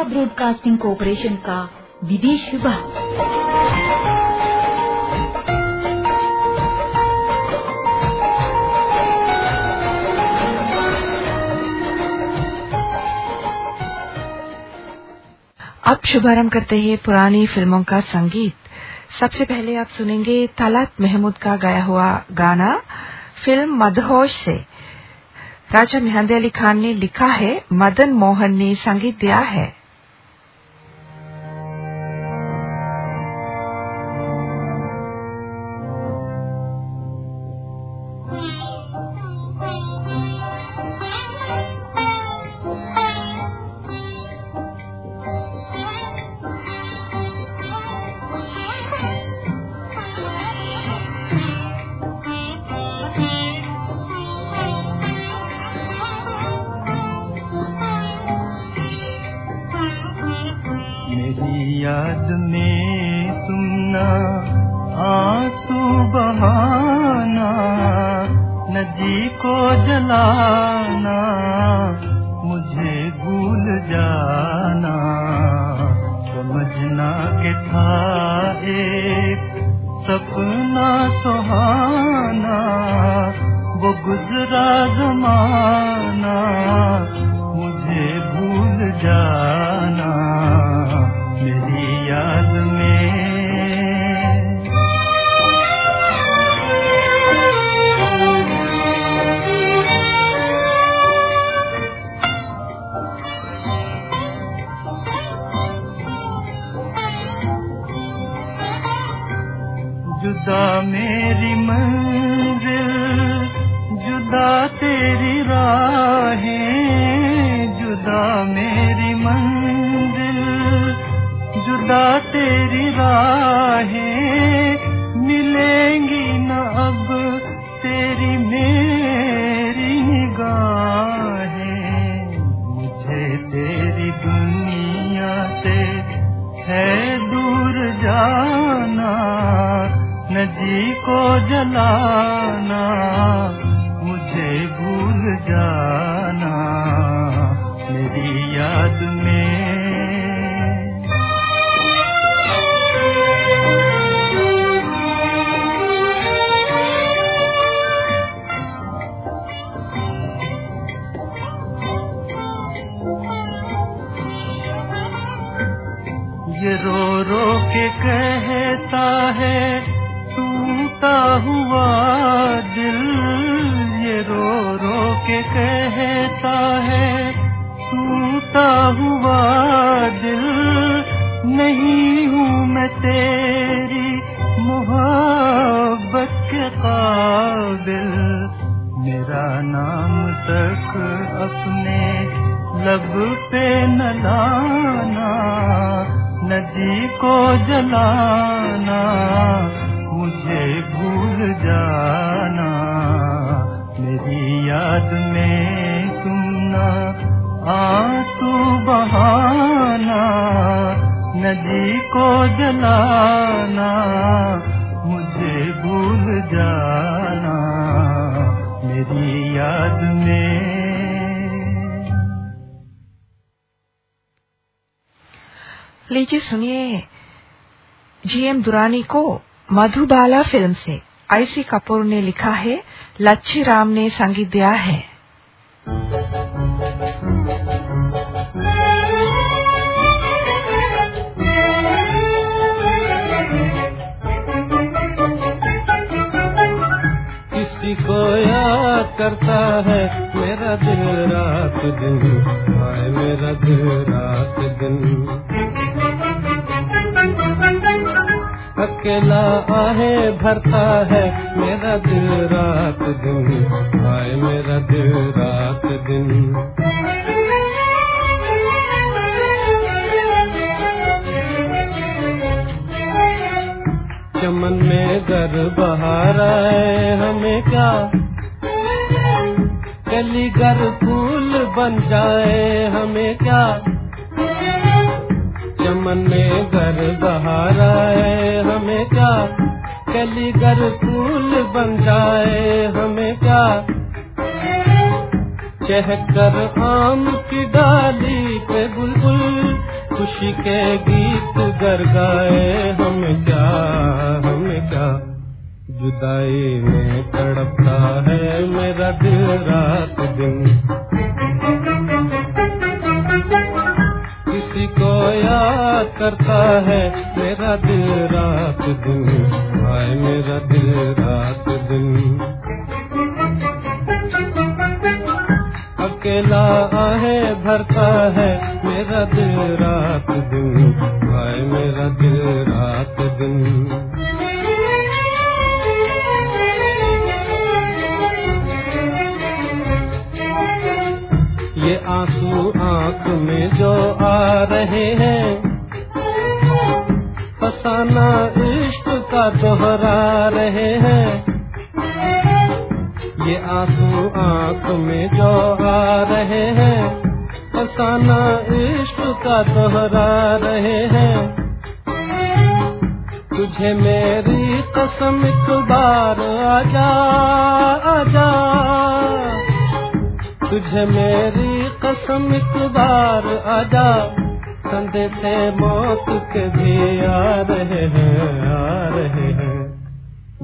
Africa broadcasting corporation का विदेश विभाग। अब शुभारंभ करते हैं पुरानी फ़िल्मों का संगीत। सबसे पहले आप सुनेंगे तलत महमूद का गाया हुआ गाना, फ़िल्म मदहोश से। राजा मेहंदी अली खान ने लिखा है, मदन मोहन ने संगीत दिया है। याद नदी को जलाना, मुझे भूल जाना, मेरी याद में। लीजिए सुनिए जीएम दुरानी को मधुबाला फ़िल्म से, आईसी कपूर ने लिखा है, लच्छी राम ने संगीत दिया है। करता है मेरा दिल रात दिन हाय मेरा दिल रात दिन। अकेला आहे, भरता है मेरा दिल रात दिन हाय मेरा दिल रात दिन। चमन में घर बहार आए, हमें क्या कली घर फूल बन जाए हमें क्या? चमन में घर बहार आए हमें क्या? कली घर फूल बन जाए हमें क्या? चहकर आम की डाली पे बुलबुल, खुशी के गीत गर गाए हमें क्या हमें क्या? जुदाई में तड़पता है मेरा दिल रात दिन। किसी को याद करता है मेरा दिल रात दिन। हाय मेरा दिल रात दिन। अकेला आहे, भरता है मेरा दिल रात दिन। भाई मेरा दिल रात दिन। आँसू आँख में जो आ रहे हैं। फसाना इश्क का दोहरा रहे हैं। ये आँसू आँख में जो आ रहे हैं। फसाना इश्क का दोहरा रहे हैं। तुझे मेरी कसम एक बार आजा आजा। तुझे मेरी कसम एक बार आजा। संदेशे मौत के भी आ रहे हैं, आ रहे हैं।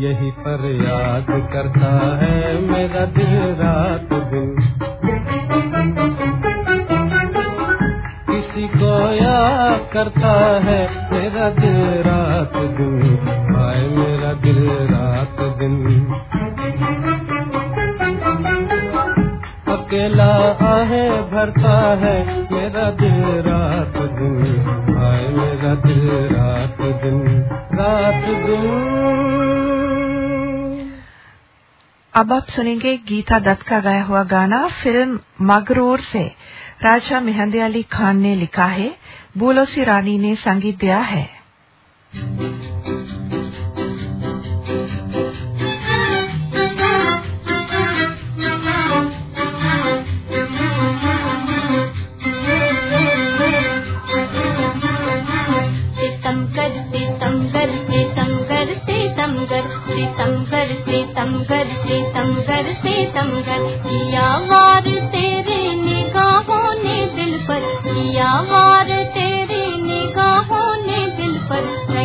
यही पर याद करता है मेरा दिल रात दिन। किसी को याद करता है मेरा दिल रात दिन। हाय मेरा दिल रात दिन। अकेला आहे, भरता है। मेरा दिल रात दिन, हाय मेरा दिल रात दिन रात दिन। अब आप सुनेंगे गीता दत्त का गाया हुआ गाना, फ़िल्म मगरूर से। राजा मेहंदी अली खान ने लिखा है बोलोसी रानी ने संगीत दिया है।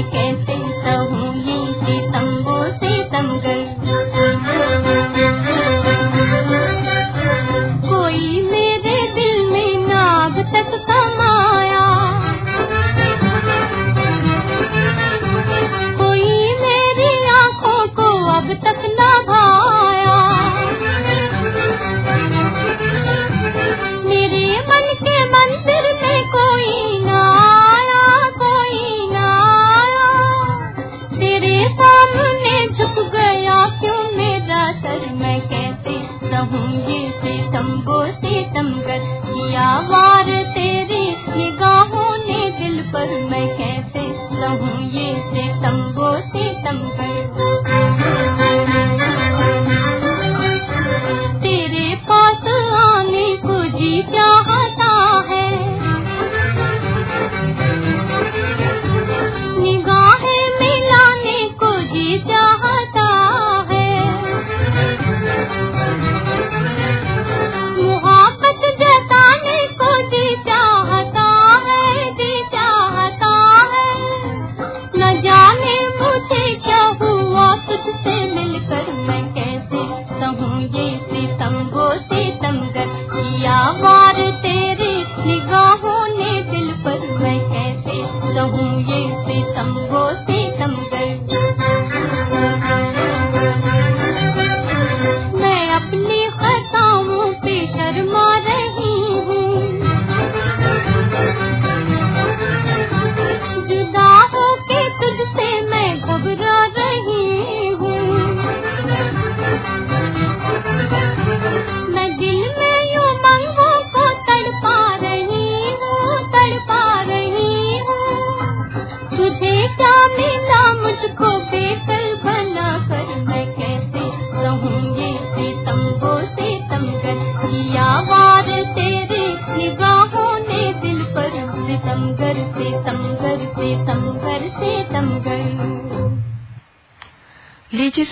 लीजिए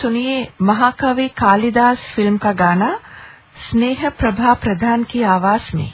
सुनिए महाकवि कालिदास फ़िल्म का गाना स्नेह प्रभा प्रधान की आवाज़ में।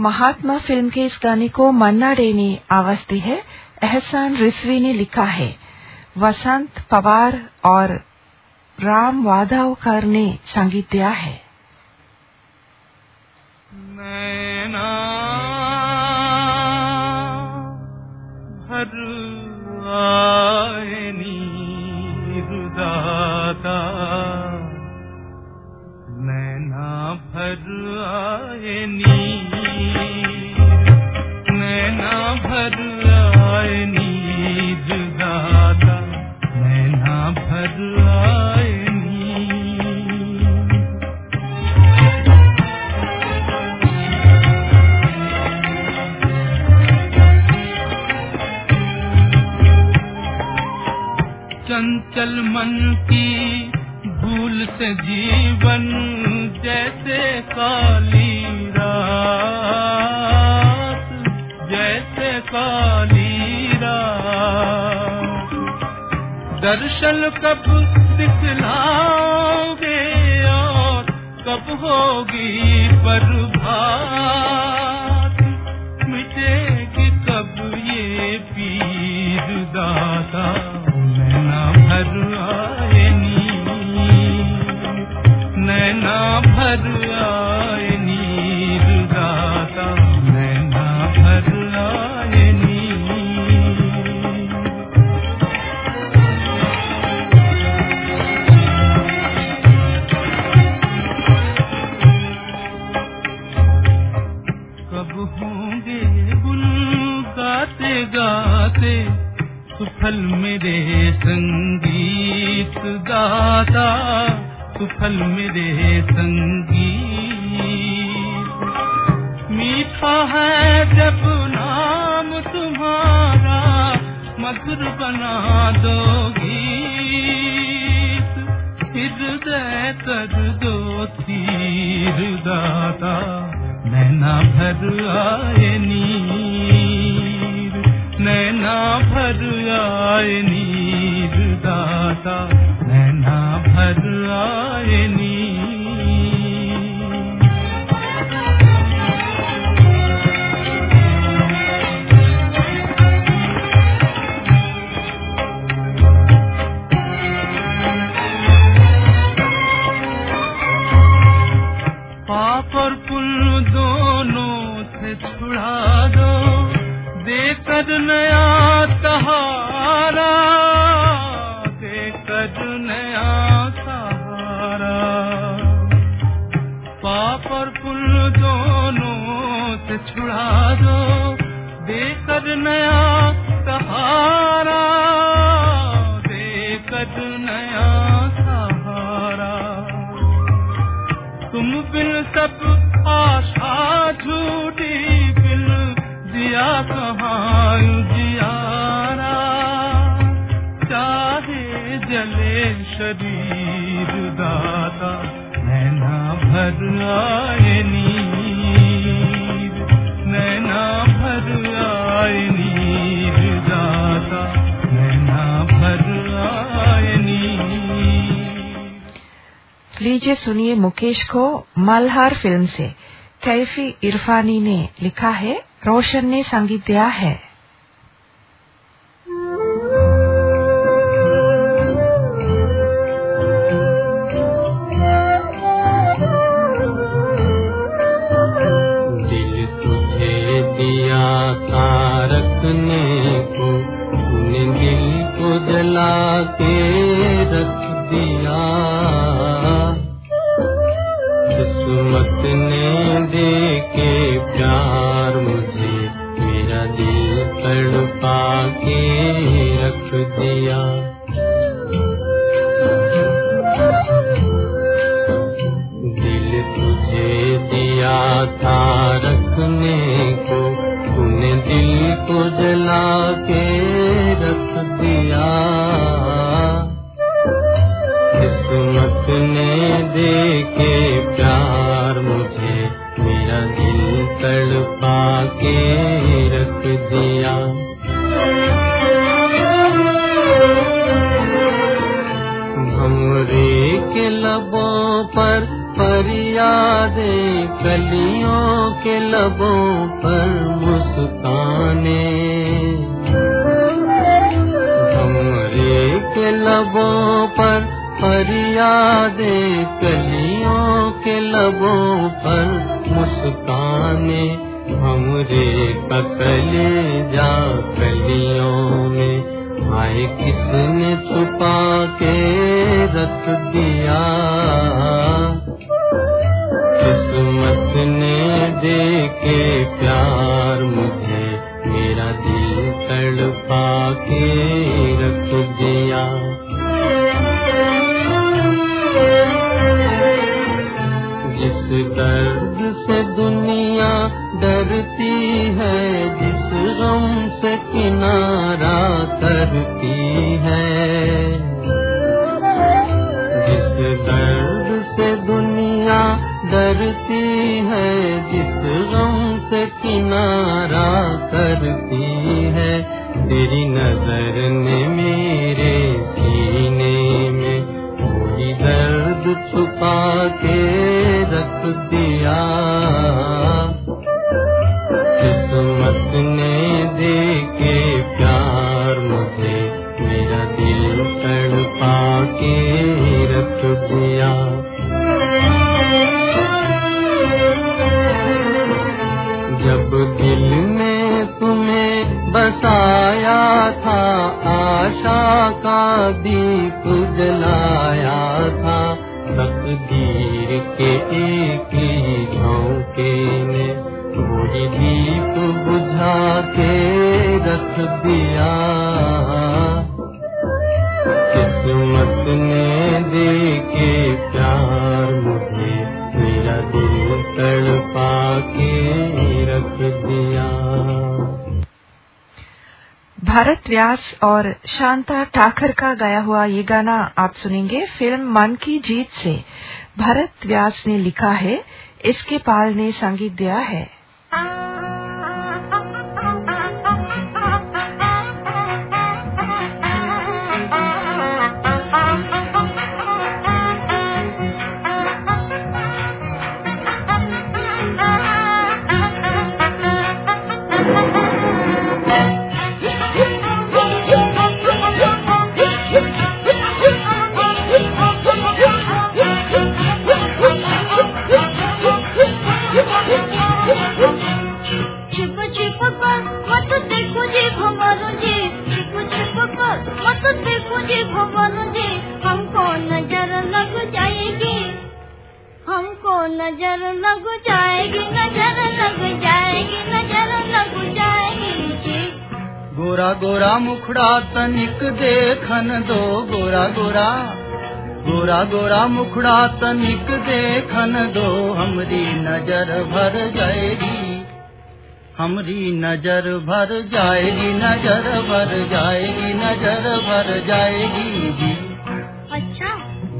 महात्मा फ़िल्म के इस गाने को मन्ना डे ने आवाज़ दी है। एहसान रिजवी ने लिखा है। वसंत पवार और राम वाधावकर ने संगीत दिया है। नैना भर आयनी नैना भर आयनी चंचल मन की भूल से जीवन जैसे काली रात। जैसे काली रात दर्शन कब दिखलाओगे और कब होगी प्रभात? मिटेगी कब ये पीर दाता। नैना भर नीर। नैना भर आए नया सहारा देकर नया सहारा। पाप और दोनों से छुड़ा दो देकर नया सहारा लीजिए सुनिए मुकेश को मल्हार फ़िल्म से। कैफी इरफानी ने लिखा है, रोशन ने संगीत दिया है। मुस्काने हमरे ककले जा कलियों में। आए किसने छुपा के रख दिया? किस्मत ने दे के प्यार मुझे, मेरा दिल तड़पा के रख दिया। है, जिस गम से किनारा करती है। जिस दर्द से दुनिया डरती है, जिस गम से किनारा करती है। तेरी नज़र ने भारत व्यास और शांता ठाकर का गाया हुआ ये गाना आप सुनेंगे फ़िल्म मन की जीत से। भारत व्यास ने लिखा है, इसके पाल ने संगीत दिया है। मत देखो जी भगवान जी, हमको नज़र लग जाएगी। हमको नज़र लग जाएगी, नज़र लग जाएगी, नज़र लग जाएगी गोरा गोरा मुखड़ा तनिक देखन दो, गोरा गोरा। गोरा गोरा मुखड़ा तनिक देखन दो, हमरी नज़र भर जाएगी। हमरी नज़र भर जाएगी नज़र भर जाएगी नज़र भर जाएगी। जी अच्छा।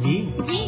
जी। जी।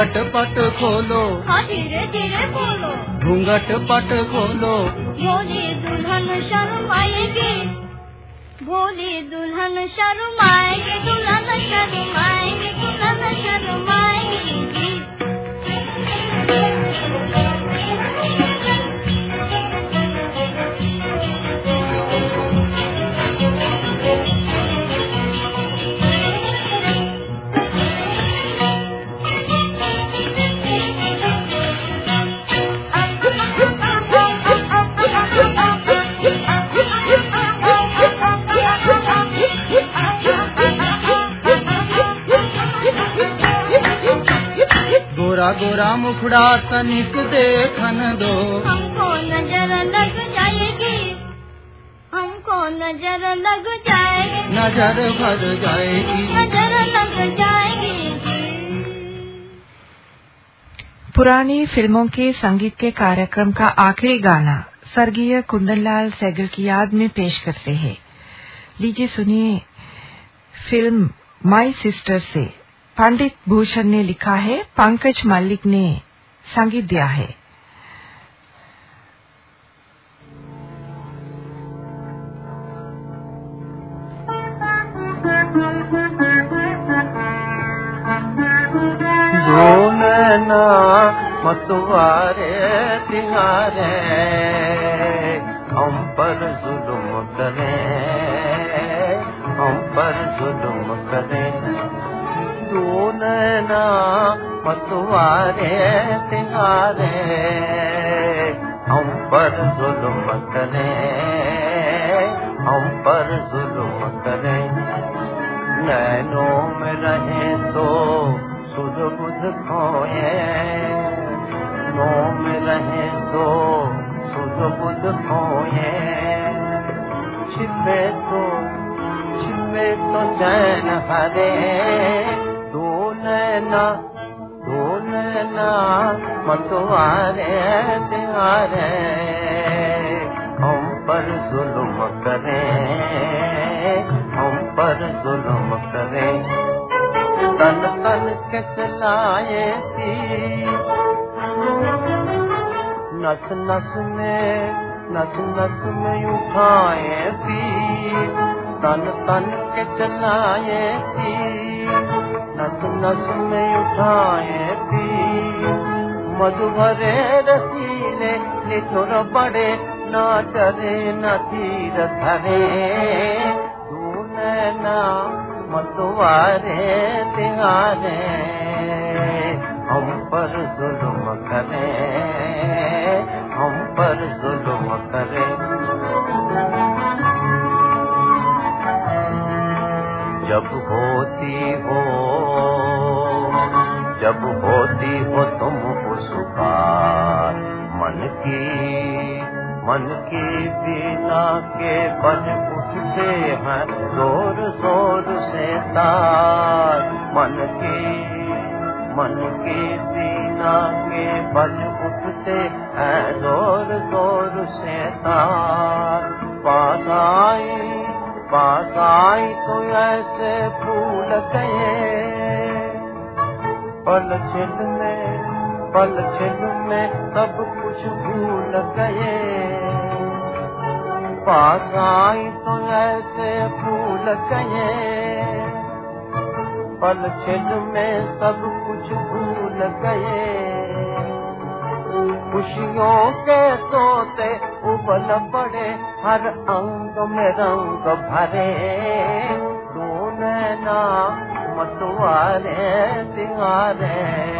घूंघट पट खोलो। हाँ धीरे धीरे बोलो। घूंघट पट खोलो। भोली दुल्हन शर्माएगी। भोली दुल्हन शर्माएगी दुल्हन शर्माएगी दुल्हन शर्माएगी। गोरा मुखड़ा तनिक देखन दो। हमको नज़र लग जाएगी हमको नज़र लग जाएगी। नज़र भर जाएगी। नज़र लग जाएगी। पुरानी फ़िल्मों के संगीत के कार्यक्रम का आखिरी गाना स्वर्गीय कुंदनलाल सैगल की याद में पेश करते हैं। लीजिए सुनिए फ़िल्म माई सिस्टर से। पंडित भूषण ने लिखा है पंकज मल्लिक ने संगीत दिया है। नैना मतवारे तिहारे। मतवारे तिहारे हम पर जुल्म करे, हम पर जुल्म करे। नैनों में रहे तो सुध बुध खोए, नो में रहे तो सुध बुध खोए। छिपे तो छिपे तो चैन हरे दो नैना नैना मतवारे तिहारे हम पर जुल्म करें, हम पर जुल्म करें। तन तन के चलाए थी। नस नस में, नस नस में उठाए थी। तन तन के चलाए थी। नस नस में उठाए मधुभरे रसीले निठुर बड़े ना डरे न धीर नैना मतवारे तिहारे, हम पर जुल्म करे, हम पर जुल्म करे। जब होती हो की मन की बीना के बन उठते हैं, ज़ोर ज़ोर से तार। मन की मन की बीना के बन उठते हैं, ज़ोर ज़ोर से तार। पास आई तो ऐसे फूल गए पल छिल में पल छिल में सब कुछ भूल गए। पास आई तो ऐसे भूल गए। पल छिल में सब कुछ भूल गए। खुशियों के सोते उबल पड़े, हर अंग में रंग भरे। तू नैना मतवारे तिहारे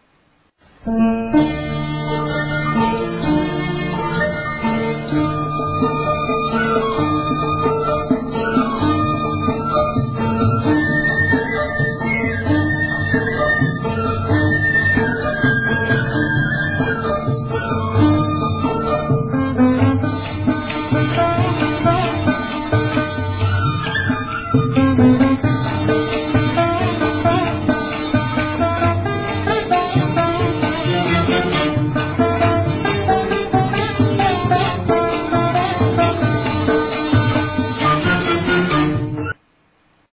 Thank you.